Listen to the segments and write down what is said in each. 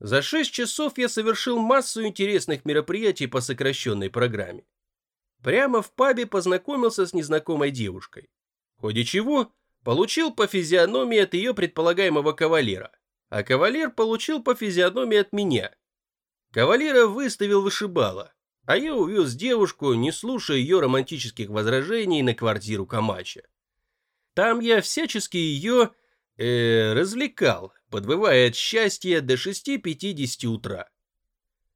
За 6 часов я совершил массу интересных мероприятий по сокращенной программе. Прямо в пабе познакомился с незнакомой девушкой. В ходе чего получил по физиономии от ее предполагаемого кавалера, а кавалер получил по физиономии от меня. Кавалера выставил вышибала, а я увез девушку, не слушая ее романтических возражений, на квартиру Камача. Там я всячески ее э, развлекал, подвывая от счастья до 6.50 утра.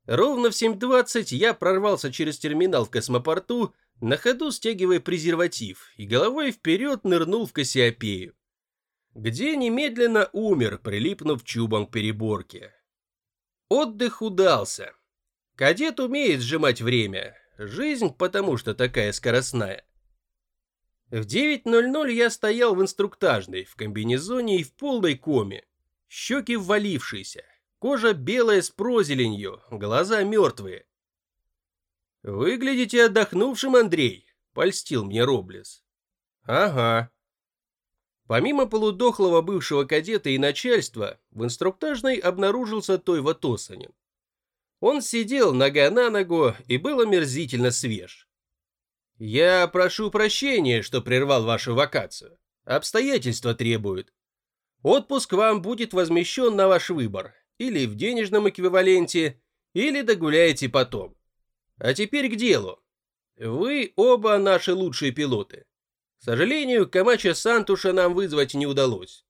Ровно в 7.20 я прорвался через терминал в космопорту, на ходу стягивая презерватив, и головой вперед нырнул в Кассиопею, где немедленно умер, прилипнув чубом к переборке. Отдых удался. Кадет умеет сжимать время, жизнь потому что такая скоростная. В 9.00 я стоял в инструктажной, в комбинезоне и в полной коме. Щеки ввалившиеся, кожа белая с прозеленью, глаза мертвые. «Выглядите отдохнувшим, Андрей», — польстил мне Роблес. «Ага». Помимо полудохлого бывшего кадета и начальства, в инструктажной обнаружился Тойва Тосанин. Он сидел нога на ногу и был омерзительно свеж. «Я прошу прощения, что прервал вашу вакацию. Обстоятельства требуют. Отпуск вам будет возмещен на ваш выбор, или в денежном эквиваленте, или догуляете потом. А теперь к делу. Вы оба наши лучшие пилоты. К сожалению, Камача Сантуша нам вызвать не удалось.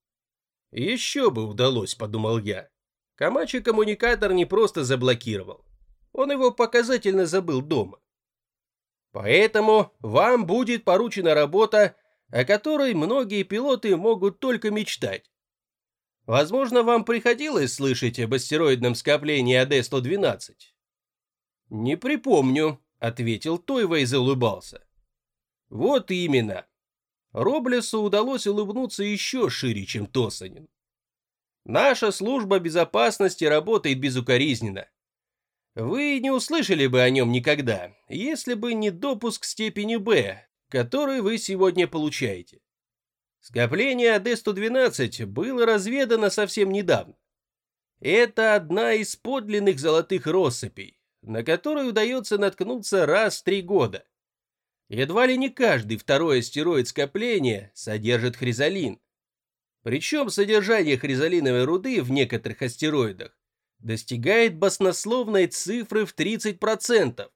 Еще бы удалось, подумал я. Камача коммуникатор не просто заблокировал. Он его показательно забыл дома. Поэтому вам будет поручена работа, о которой многие пилоты могут только мечтать. Возможно, вам приходилось слышать об астероидном скоплении АД-112? Не припомню, ответил Тойва и заулыбался. Вот именно. Роблесу удалось улыбнуться еще шире, чем Тосанин. Наша служба безопасности работает безукоризненно. Вы не услышали бы о нем никогда, если бы не допуск степени Б, который вы сегодня получаете. Скопление АД-112 было разведано совсем недавно. Это одна из подлинных золотых россыпей, на которую удается наткнуться раз в три года. Едва ли не каждый второй астероид скопления содержит хризалин. Причем содержание хризалиновой руды в некоторых астероидах достигает баснословной цифры в 30%.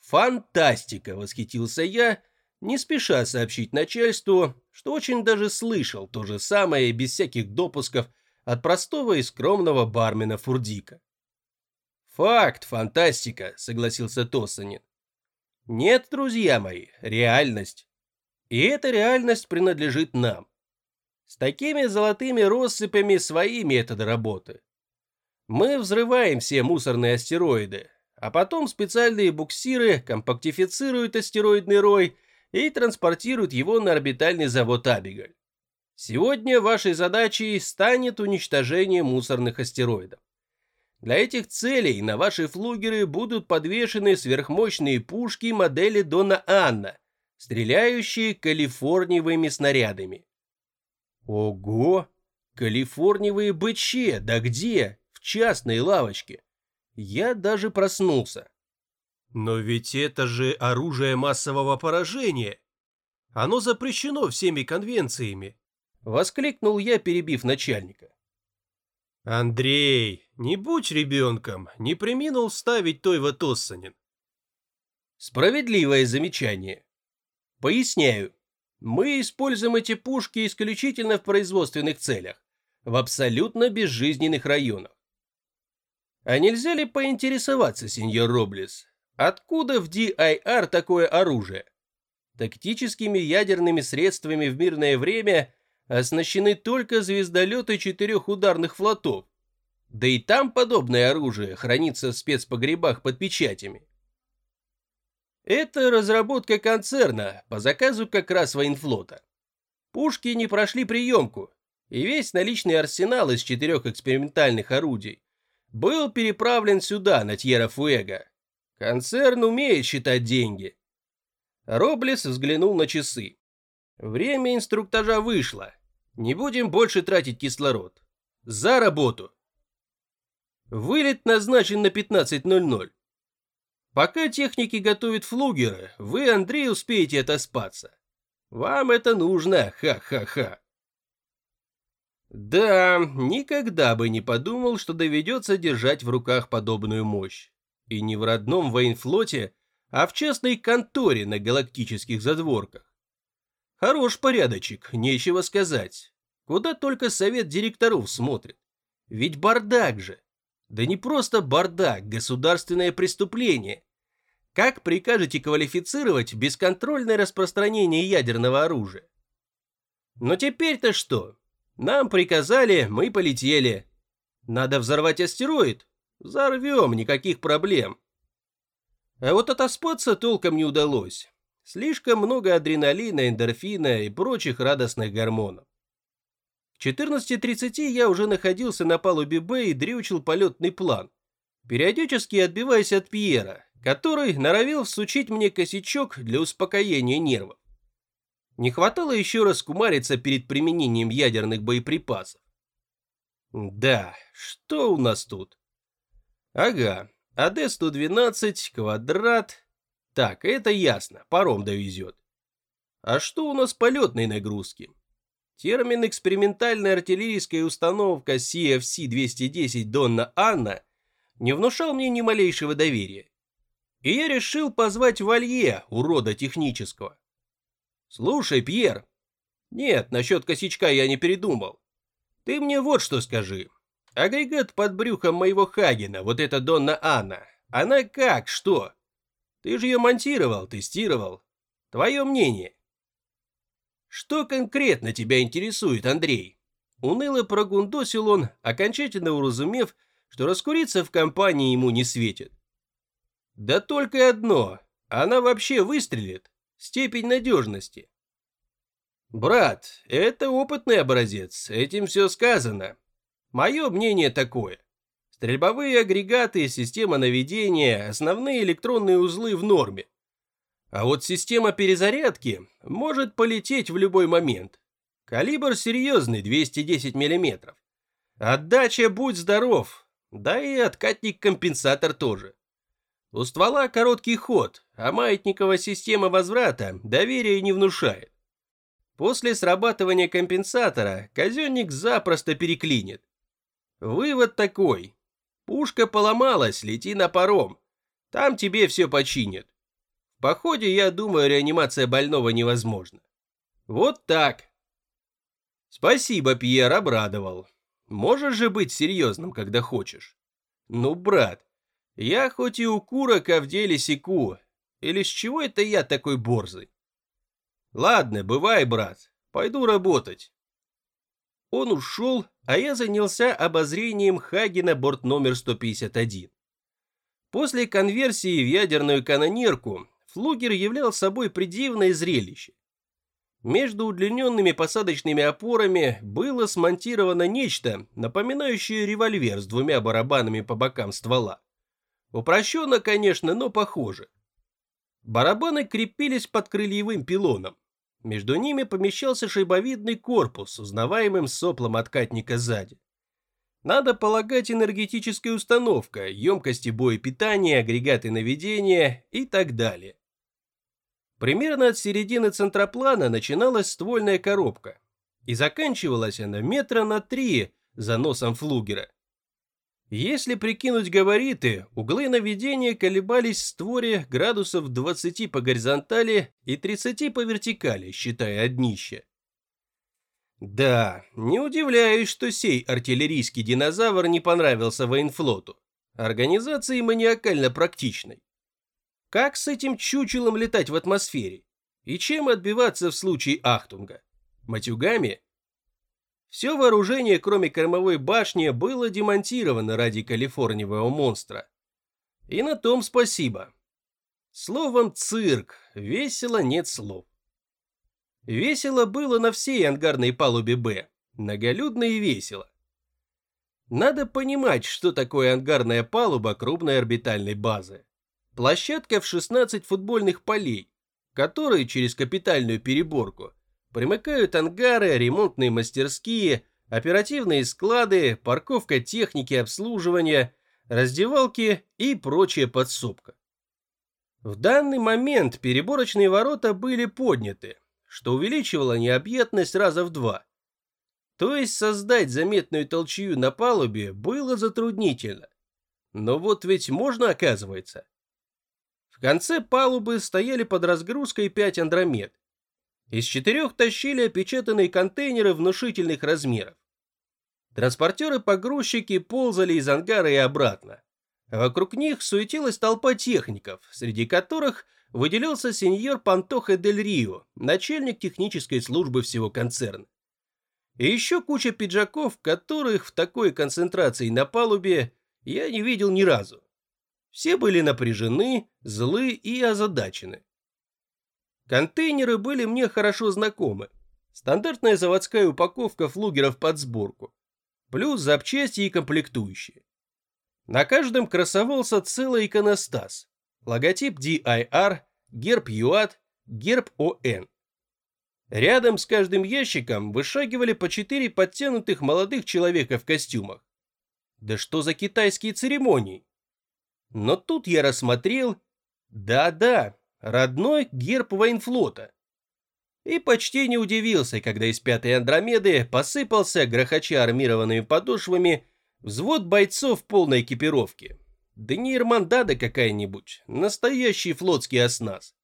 «Фантастика!» — восхитился я, не спеша сообщить начальству, что очень даже слышал то же самое без всяких допусков от простого и скромного бармена Фурдика. «Факт, фантастика», — согласился Тосанин. «Нет, друзья мои, реальность. И эта реальность принадлежит нам. С такими золотыми россыпями свои методы работы. Мы взрываем все мусорные астероиды, а потом специальные буксиры компактифицируют астероидный рой и транспортируют его на орбитальный завод Абигаль. Сегодня вашей задачей станет уничтожение мусорных астероидов. Для этих целей на ваши флугеры будут подвешены сверхмощные пушки модели Дона Анна, стреляющие калифорниевыми снарядами. Ого! Калифорниевые БЧ, да где? в частной лавочке. Я даже проснулся. Но ведь это же оружие массового поражения. Оно запрещено всеми конвенциями. Воскликнул я, перебив начальника. Андрей, не будь ребенком, не приминул ставить Тойва Тоссанин. Справедливое замечание. Поясняю. Мы используем эти пушки исключительно в производственных целях, в абсолютно безжизненных районах. А нельзя ли поинтересоваться, сеньор Роблес, откуда в DIR такое оружие? Тактическими ядерными средствами в мирное время оснащены только звездолеты четырех ударных флотов. Да и там подобное оружие хранится в спецпогребах под печатями. Это разработка концерна по заказу как раз военфлота. Пушки не прошли приемку, и весь наличный арсенал из четырех экспериментальных орудий был переправлен сюда, на Тьерра-Фуэго. Концерн умеет считать деньги. Роблес взглянул на часы. Время инструктажа вышло. Не будем больше тратить кислород. За работу. Вылет назначен на 15.00. Пока техники готовят флугеры, вы, Андрей, успеете отоспаться. Вам это нужно, ха-ха-ха. Да, никогда бы не подумал, что доведется держать в руках подобную мощь. И не в родном военфлоте, а в частной конторе на галактических задворках. Хорош порядочек, нечего сказать. Куда только совет директоров смотрит. Ведь бардак же. Да не просто бардак, государственное преступление. Как прикажете квалифицировать бесконтрольное распространение ядерного оружия? Но теперь-то что? Нам приказали, мы полетели. Надо взорвать астероид? Взорвем, никаких проблем. А вот отоспаться толком не удалось. Слишком много адреналина, эндорфина и прочих радостных гормонов. К 14.30 я уже находился на палубе Б и дрючил полетный план, периодически отбиваясь от Пьера, который норовил всучить мне косячок для успокоения нервов. Не хватало еще раз кумариться перед применением ядерных боеприпасов. Да, что у нас тут? Ага, АД-112, квадрат. Так, это ясно, паром довезет. А что у нас полетной нагрузки? Термин «экспериментальная артиллерийская установка CFC-210 Донна Анна» не внушал мне ни малейшего доверия. И я решил позвать Валье, урода технического. «Слушай, Пьер». «Нет, насчет косячка я не передумал. Ты мне вот что скажи. Агрегат под брюхом моего Хагена, вот эта Донна Анна, она как, что? Ты же ее монтировал, тестировал. Твое мнение?» Что конкретно тебя интересует, Андрей? Уныло прогундосил он, окончательно уразумев, что раскуриться в компании ему не светит. Да только одно, она вообще выстрелит. Степень надежности. Брат, это опытный образец, этим все сказано. Мое мнение такое. Стрельбовые агрегаты, система наведения, основные электронные узлы в норме. А вот система перезарядки может полететь в любой момент. Калибр серьезный, 210 мм. Отдача будь здоров, да и откатник-компенсатор тоже. У ствола короткий ход, а маятниковая система возврата доверия не внушает. После срабатывания компенсатора казенник запросто переклинит. Вывод такой. Пушка поломалась, лети на паром. Там тебе все починят. В походе, я думаю, реанимация больного невозможна. Вот так. Спасибо, Пьер, обрадовал. Можешь же быть серьезным, когда хочешь. Ну, брат, я хоть и у курока в деле секу, или с чего это я такой борзый? Ладно, бывай, брат, пойду работать. Он ушел, а я занялся обозрением Хагена борт номер 151. После конверсии в ядерную канонерку флугер являл собой придивное зрелище. Между удлиненными посадочными опорами было смонтировано нечто, напоминающее револьвер с двумя барабанами по бокам ствола. Упрощенно, конечно, но похоже. Барабаны крепились под крыльевым пилоном. Между ними помещался шейбовидный корпус, узнаваемым соплом откатника сзади. Надо полагать энергетическая установка, емкости боепитания, агрегаты наведения и так далее. Примерно от середины центроплана начиналась ствольная коробка, и заканчивалась она метра на три за носом флугера. Если прикинуть габариты, углы наведения колебались в створе градусов 20 по горизонтали и 30 по вертикали, считая от днища. Да, не удивляюсь, что сей артиллерийский динозавр не понравился военфлоту. Организации маниакально практичной. Как с этим чучелом летать в атмосфере? И чем отбиваться в случае Ахтунга? Матюгами? Все вооружение, кроме кормовой башни, было демонтировано ради калифорниевого монстра. И на том спасибо. Словом, цирк. Весело нет слов. Весело было на всей ангарной палубе «Б». Многолюдно и весело. Надо понимать, что такое ангарная палуба крупной орбитальной базы. Площадка в 16 футбольных полей, которые через капитальную переборку примыкают ангары, ремонтные мастерские, оперативные склады, парковка техники обслуживания, раздевалки и прочая подсобка. В данный момент переборочные ворота были подняты, что увеличивало необъятность раза в два. То есть создать заметную толчью на палубе было затруднительно. Но вот ведь можно, оказывается. В конце палубы стояли под разгрузкой пять андромед. Из четырех тащили опечатанные контейнеры внушительных размеров. Транспортеры-погрузчики ползали из ангара и обратно. вокруг них суетилась толпа техников, среди которых выделился сеньор Пантохе Дель Рио, начальник технической службы всего концерна. И еще куча пиджаков, которых в такой концентрации на палубе я не видел ни разу. Все были напряжены, злы и озадачены. Контейнеры были мне хорошо знакомы. Стандартная заводская упаковка флугеров под сборку. Плюс запчасти и комплектующие. На каждом красовался целый иконостас. Логотип DIR, герб ЮАТ, герб ОН. Рядом с каждым ящиком вышагивали по четыре подтянутых молодых человека в костюмах. Да что за китайские церемонии? Но тут я рассмотрел... Да-да, родной герб военфлота. И почти не удивился, когда из пятой Андромеды посыпался, грохоча армированными подошвами, взвод бойцов полной экипировки. Да не Ирмандада какая-нибудь, настоящий флотский оснас.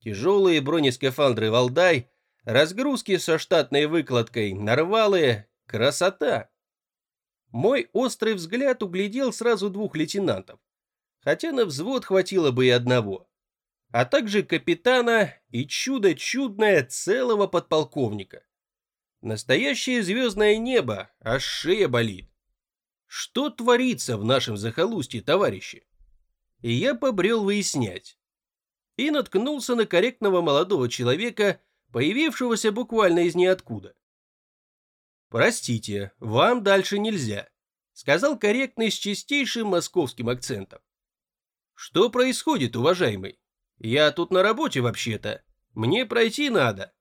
Тяжелые бронескафандры «Валдай», разгрузки со штатной выкладкой, нарвалы, красота. Мой острый взгляд углядел сразу двух лейтенантов, хотя на взвод хватило бы и одного, а также капитана и чудо чудное целого подполковника. Настоящее звездное небо, аж шея болит. Что творится в нашем захолустье, товарищи? И я побрел выяснять. И наткнулся на корректного молодого человека, появившегося буквально из ниоткуда. «Простите, вам дальше нельзя», — сказал корректный с чистейшим московским акцентом. «Что происходит, уважаемый? Я тут на работе вообще-то. Мне пройти надо».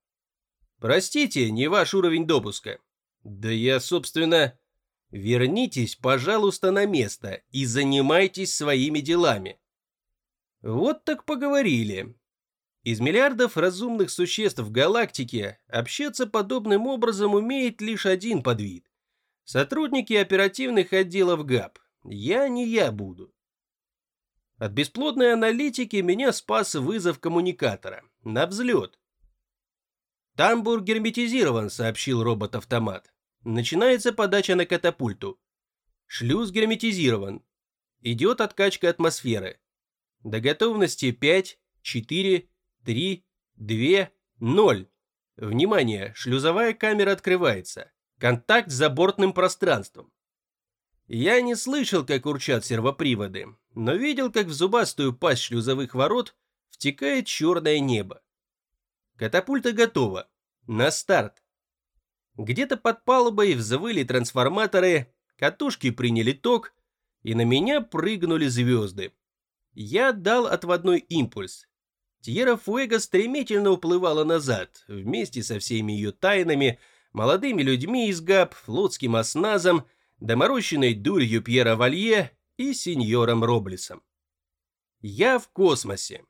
«Простите, не ваш уровень допуска». «Да я, собственно...» «Вернитесь, пожалуйста, на место и занимайтесь своими делами». Вот так поговорили. Из миллиардов разумных существ в галактике общаться подобным образом умеет лишь один подвид. Сотрудники оперативных отделов ГАП. Я не я буду. От бесплодной аналитики меня спас вызов коммуникатора. На взлет. «Тамбур герметизирован», — сообщил робот-автомат. Начинается подача на катапульту. Шлюз герметизирован. Идет откачка атмосферы. До готовности 5, 4, три, две, ноль. Внимание, шлюзовая камера открывается. Контакт с забортным пространством. Я не слышал, как урчат сервоприводы, но видел, как в зубастую пасть шлюзовых ворот втекает черное небо. Катапульта готова. На старт. Где-то под палубой взвыли трансформаторы, катушки приняли ток, и на меня прыгнули звезды. Я дал отводной импульс, Тьера Фуэго стремительно уплывала назад, вместе со всеми ее тайнами, молодыми людьми из ГАП, флотским осназом, доморощенной дурью Пьера Валье и сеньором Роблесом. Я в космосе.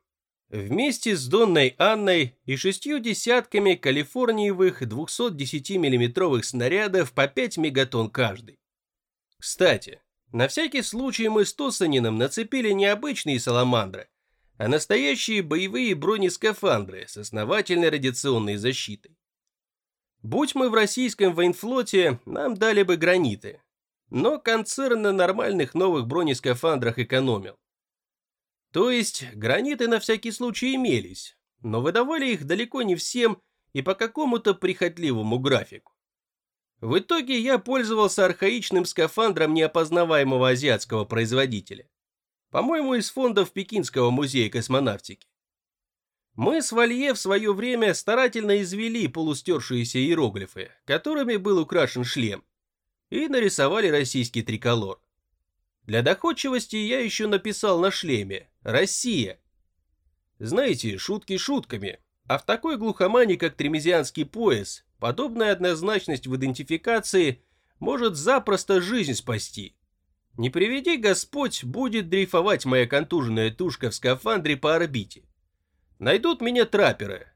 Вместе с Донной Анной и шестью десятками калифорниевых 210 миллиметровых снарядов по 5 мегатонн каждый. Кстати, на всякий случай мы с Тосанином нацепили необычные саламандры, а настоящие боевые бронескафандры с основательной радиационной защитой. Будь мы в российском военфлоте, нам дали бы граниты, но концерн на нормальных новых бронескафандрах экономил. То есть граниты на всякий случай имелись, но выдавали их далеко не всем и по какому-то прихотливому графику. В итоге я пользовался архаичным скафандром неопознаваемого азиатского производителя. По-моему, из фондов Пекинского музея космонавтики. Мы с Валье в свое время старательно извели полустершиеся иероглифы, которыми был украшен шлем, и нарисовали российский триколор. Для доходчивости я еще написал на шлеме «Россия». Знаете, шутки шутками, а в такой глухомане, как тремезианский пояс, подобная однозначность в идентификации может запросто жизнь спасти. Не приведи Господь, будет дрейфовать моя контуженная тушка в скафандре по орбите. Найдут меня трапперы.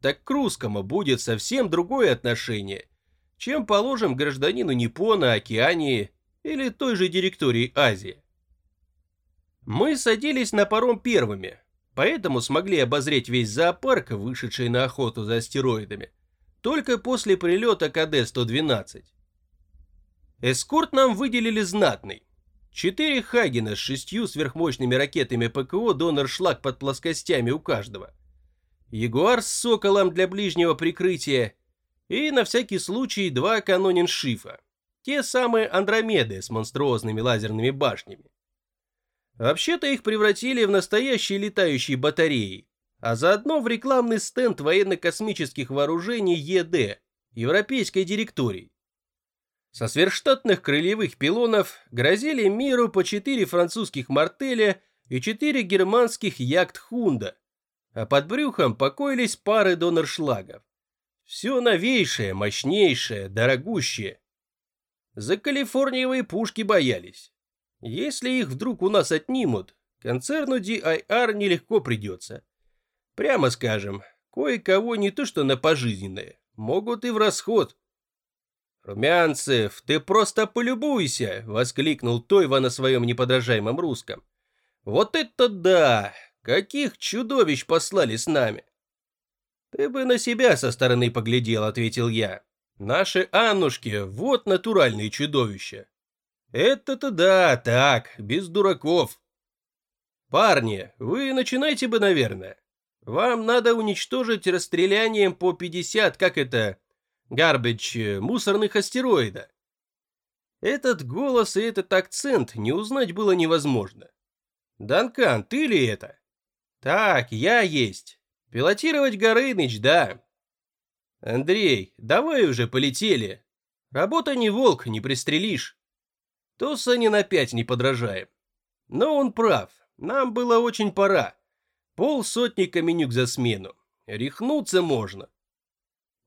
Так к русскому будет совсем другое отношение, чем положим гражданину Непона, Океании или той же директории Азии. Мы садились на паром первыми, поэтому смогли обозреть весь зоопарк, вышедший на охоту за астероидами, только после прилета КД-112. Эскорт нам выделили знатный. Четыре Хагена с шестью сверхмощными ракетами ПКО «Донор-шлаг» под плоскостями у каждого. Ягуар с соколом для ближнего прикрытия и, на всякий случай, два канонин-шифа. Те самые Андромеды с монструозными лазерными башнями. Вообще-то их превратили в настоящие летающие батареи, а заодно в рекламный стенд военно-космических вооружений ЕД, Европейской директории. Со сверхштатных крыльевых пилонов грозили миру по четыре французских мартеля и четыре германских яхт-хунда, а под брюхом покоились пары доноршлагов. Все новейшее, мощнейшее, дорогущее. За калифорниевые пушки боялись. Если их вдруг у нас отнимут, концерну DIR нелегко придется. Прямо скажем, кое-кого не то что на пожизненное, могут и в расход. «Румянцев, ты просто полюбуйся!» — воскликнул Тойва на своем неподражаемом русском. «Вот это да! Каких чудовищ послали с нами!» «Ты бы на себя со стороны поглядел», — ответил я. «Наши Аннушки, вот натуральные чудовища. Это-то да, так, без дураков. Парни, вы начинайте бы, наверное. Вам надо уничтожить расстрелянием по 50, как это, гарбидж, мусорных астероида. Этот голос и этот акцент не узнать было невозможно. Данкан, ты ли это? Так, я есть. Пилотировать Горыныч, да. Андрей, давай уже полетели. Работа не волк, не пристрелишь. Туссани на пять не подражаем. Но он прав, нам было очень пора. Полсотни каменюк за смену. Рехнуться можно.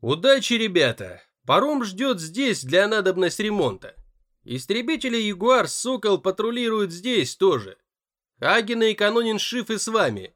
Удачи, ребята. Паром ждет здесь для надобность ремонта. Истребители Ягуар Сокол патрулируют здесь тоже. Хагена и Канонин и с вами.